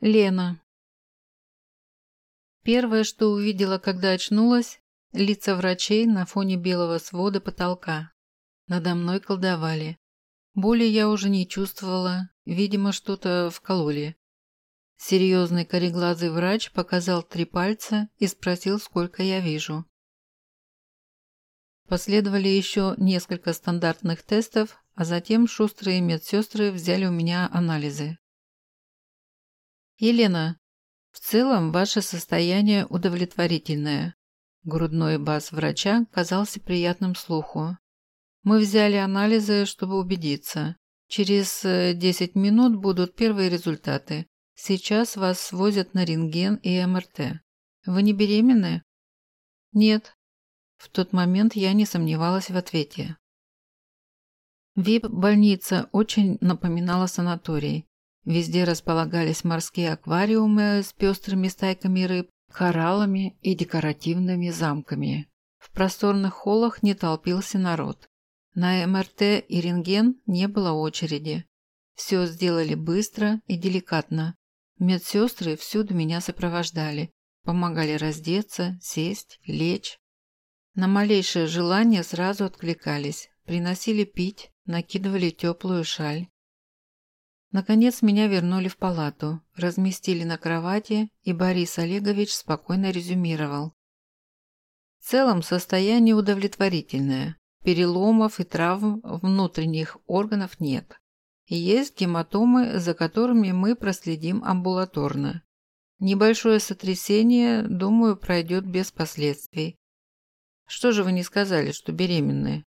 Лена. Первое, что увидела, когда очнулась, лица врачей на фоне белого свода потолка. Надо мной колдовали. Боли я уже не чувствовала, видимо, что-то вкололи. Серьезный кореглазый врач показал три пальца и спросил, сколько я вижу. Последовали еще несколько стандартных тестов, а затем шустрые медсестры взяли у меня анализы. «Елена, в целом ваше состояние удовлетворительное». Грудной бас врача казался приятным слуху. «Мы взяли анализы, чтобы убедиться. Через 10 э, минут будут первые результаты. Сейчас вас свозят на рентген и МРТ. Вы не беременны?» «Нет». В тот момент я не сомневалась в ответе. ВИП-больница очень напоминала санаторий. Везде располагались морские аквариумы с пестрыми стайками рыб, кораллами и декоративными замками. В просторных холлах не толпился народ. На МРТ и рентген не было очереди. Все сделали быстро и деликатно. Медсестры всюду меня сопровождали, помогали раздеться, сесть, лечь. На малейшее желание сразу откликались, приносили пить, накидывали теплую шаль. Наконец меня вернули в палату, разместили на кровати, и Борис Олегович спокойно резюмировал. В целом состояние удовлетворительное. Переломов и травм внутренних органов нет. Есть гематомы, за которыми мы проследим амбулаторно. Небольшое сотрясение, думаю, пройдет без последствий. Что же вы не сказали, что беременны?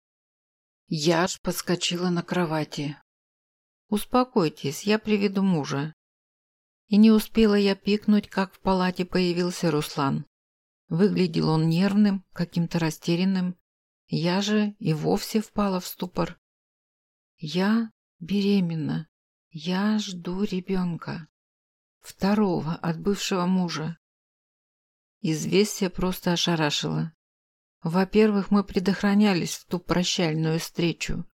Я аж подскочила на кровати. «Успокойтесь, я приведу мужа». И не успела я пикнуть, как в палате появился Руслан. Выглядел он нервным, каким-то растерянным. Я же и вовсе впала в ступор. Я беременна. Я жду ребенка. Второго от бывшего мужа. Известие просто ошарашило. Во-первых, мы предохранялись в ту прощальную встречу.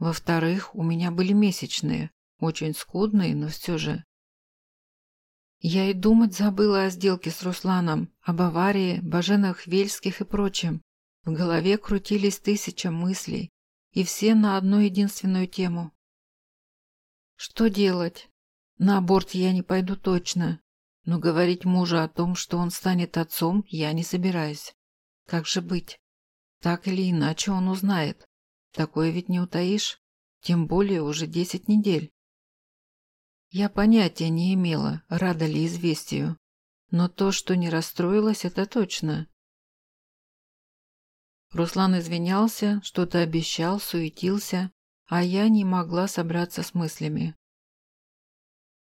Во-вторых, у меня были месячные, очень скудные, но все же. Я и думать забыла о сделке с Русланом, об аварии, Баженах Вельских и прочем. В голове крутились тысяча мыслей, и все на одну единственную тему. Что делать? На аборт я не пойду точно, но говорить мужу о том, что он станет отцом, я не собираюсь. Как же быть? Так или иначе он узнает. Такое ведь не утаишь, тем более уже десять недель. Я понятия не имела, рада ли известию, но то, что не расстроилась, это точно. Руслан извинялся, что-то обещал, суетился, а я не могла собраться с мыслями.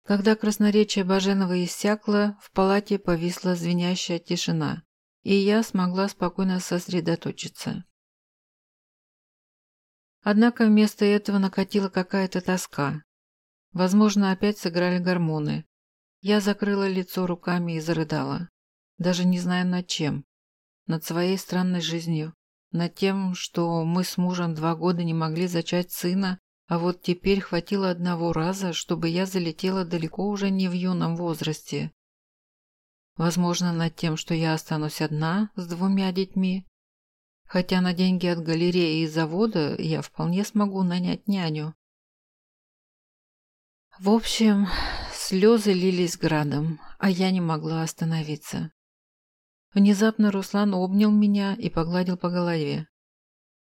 Когда красноречие Баженова иссякло, в палате повисла звенящая тишина, и я смогла спокойно сосредоточиться. Однако вместо этого накатила какая-то тоска. Возможно, опять сыграли гормоны. Я закрыла лицо руками и зарыдала. Даже не знаю над чем. Над своей странной жизнью. Над тем, что мы с мужем два года не могли зачать сына, а вот теперь хватило одного раза, чтобы я залетела далеко уже не в юном возрасте. Возможно, над тем, что я останусь одна с двумя детьми, Хотя на деньги от галереи и завода я вполне смогу нанять няню. В общем, слезы лились градом, а я не могла остановиться. Внезапно Руслан обнял меня и погладил по голове.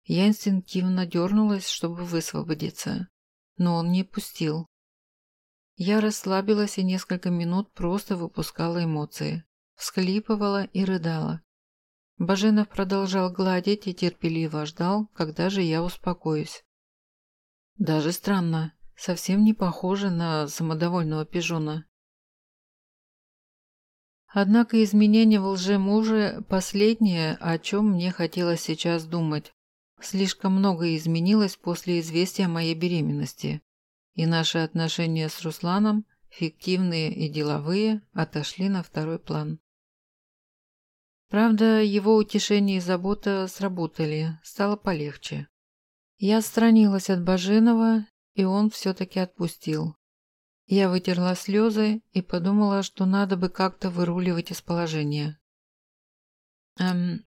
Я инстинктивно дернулась, чтобы высвободиться, но он не пустил. Я расслабилась и несколько минут просто выпускала эмоции, всхлипывала и рыдала. Баженов продолжал гладить и терпеливо ждал, когда же я успокоюсь. Даже странно, совсем не похоже на самодовольного пижона. Однако изменения в лжемуже – последнее, о чем мне хотелось сейчас думать. Слишком многое изменилось после известия о моей беременности, и наши отношения с Русланом, фиктивные и деловые, отошли на второй план. Правда, его утешение и забота сработали, стало полегче. Я отстранилась от Баженова, и он все-таки отпустил. Я вытерла слезы и подумала, что надо бы как-то выруливать из положения. «Эм...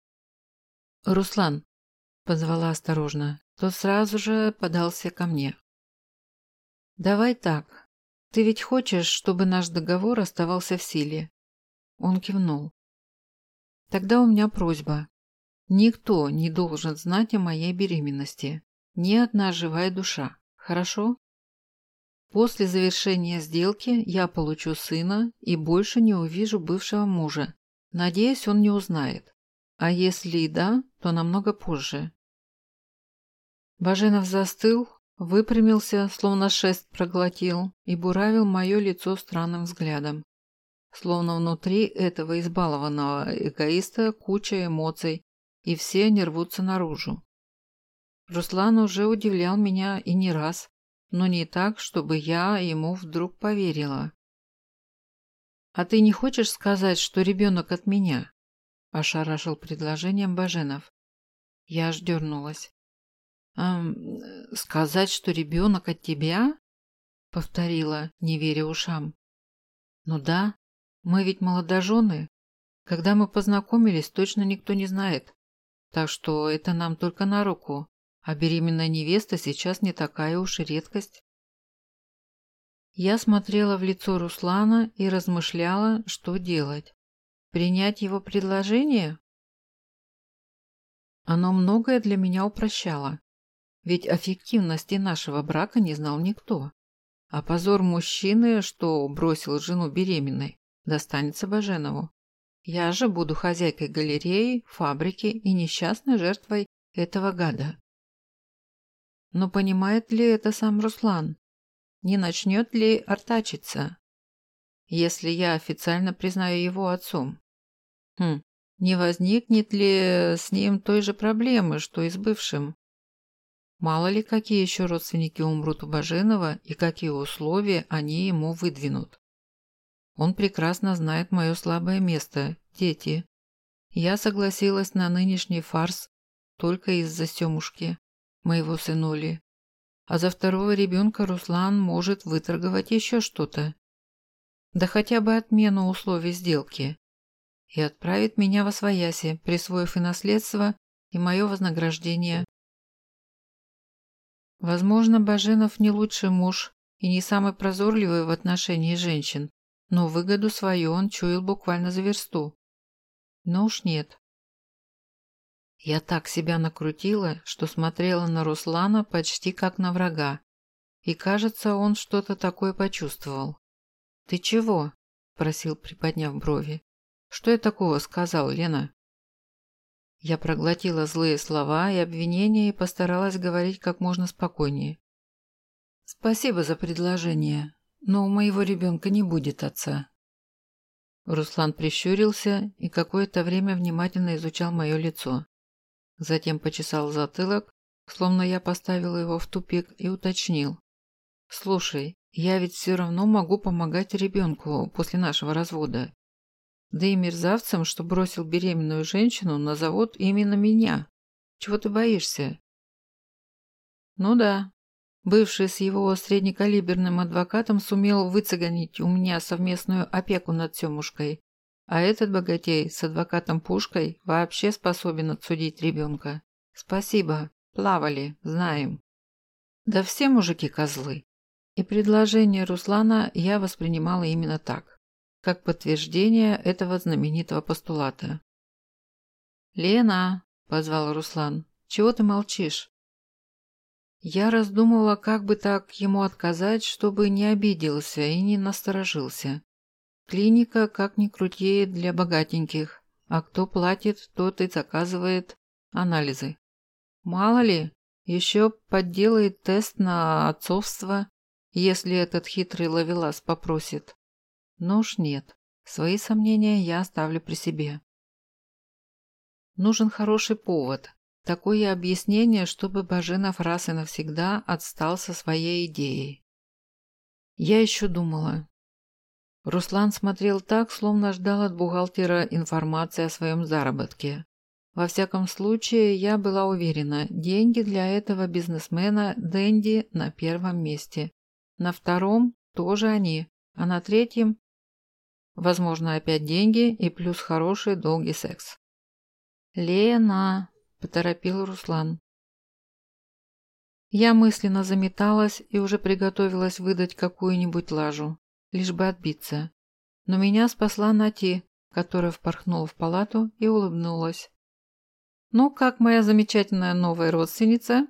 Руслан», — позвала осторожно, то сразу же подался ко мне. «Давай так. Ты ведь хочешь, чтобы наш договор оставался в силе?» Он кивнул. «Тогда у меня просьба. Никто не должен знать о моей беременности. Ни одна живая душа. Хорошо?» После завершения сделки я получу сына и больше не увижу бывшего мужа. Надеюсь, он не узнает. А если и да, то намного позже. Баженов застыл, выпрямился, словно шест проглотил, и буравил мое лицо странным взглядом. Словно внутри этого избалованного эгоиста куча эмоций, и все они рвутся наружу. Руслан уже удивлял меня и не раз, но не так, чтобы я ему вдруг поверила. «А ты не хочешь сказать, что ребенок от меня?» – ошарашил предложением Баженов. Я аж дернулась. «Эм, сказать, что ребенок от тебя?» – повторила, не веря ушам. «Ну да, мы ведь молодожены. Когда мы познакомились, точно никто не знает. Так что это нам только на руку. А беременная невеста сейчас не такая уж и редкость. Я смотрела в лицо Руслана и размышляла, что делать. Принять его предложение? Оно многое для меня упрощало. Ведь о нашего брака не знал никто. А позор мужчины, что бросил жену беременной, достанется Баженову. Я же буду хозяйкой галереи, фабрики и несчастной жертвой этого гада. Но понимает ли это сам Руслан? Не начнет ли артачиться, если я официально признаю его отцом? Хм, не возникнет ли с ним той же проблемы, что и с бывшим? Мало ли, какие еще родственники умрут у Баженова и какие условия они ему выдвинут. Он прекрасно знает мое слабое место – дети. Я согласилась на нынешний фарс только из-за Семушки моего сынули. А за второго ребенка Руслан может выторговать еще что-то. Да хотя бы отмену условий сделки. И отправит меня во свояси, присвоив и наследство, и мое вознаграждение. Возможно, Баженов не лучший муж и не самый прозорливый в отношении женщин, но выгоду свою он чуял буквально за версту. Но уж нет. Я так себя накрутила, что смотрела на Руслана почти как на врага. И, кажется, он что-то такое почувствовал. «Ты чего?» – просил, приподняв брови. «Что я такого сказал, Лена?» Я проглотила злые слова и обвинения и постаралась говорить как можно спокойнее. «Спасибо за предложение, но у моего ребенка не будет отца». Руслан прищурился и какое-то время внимательно изучал мое лицо. Затем почесал затылок, словно я поставила его в тупик и уточнил. «Слушай, я ведь все равно могу помогать ребенку после нашего развода. Да и мерзавцам, что бросил беременную женщину, назовут именно меня. Чего ты боишься?» «Ну да». Бывший с его среднекалиберным адвокатом сумел выцегонить у меня совместную опеку над Семушкой, а этот богатей с адвокатом Пушкой вообще способен отсудить ребенка. Спасибо, плавали, знаем. Да все мужики козлы. И предложение Руслана я воспринимала именно так, как подтверждение этого знаменитого постулата. «Лена!» – позвал Руслан. «Чего ты молчишь?» Я раздумывала, как бы так ему отказать, чтобы не обиделся и не насторожился. Клиника, как ни крути, для богатеньких, а кто платит, тот и заказывает анализы. Мало ли, еще подделает тест на отцовство, если этот хитрый ловелас попросит. Но уж нет, свои сомнения я оставлю при себе. Нужен хороший повод, такое объяснение, чтобы Баженов раз и навсегда отстал со своей идеей. Я еще думала, Руслан смотрел так, словно ждал от бухгалтера информации о своем заработке. Во всяком случае, я была уверена, деньги для этого бизнесмена Дэнди на первом месте. На втором тоже они, а на третьем, возможно, опять деньги и плюс хороший долгий секс. «Лена!» – поторопил Руслан. Я мысленно заметалась и уже приготовилась выдать какую-нибудь лажу, лишь бы отбиться. Но меня спасла Нати, которая впорхнула в палату и улыбнулась. «Ну, как моя замечательная новая родственница?»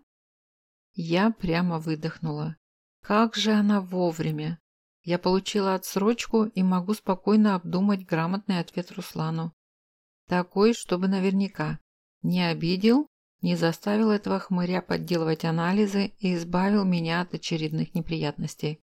Я прямо выдохнула. Как же она вовремя! Я получила отсрочку и могу спокойно обдумать грамотный ответ Руслану. Такой, чтобы наверняка. Не обидел, не заставил этого хмыря подделывать анализы и избавил меня от очередных неприятностей.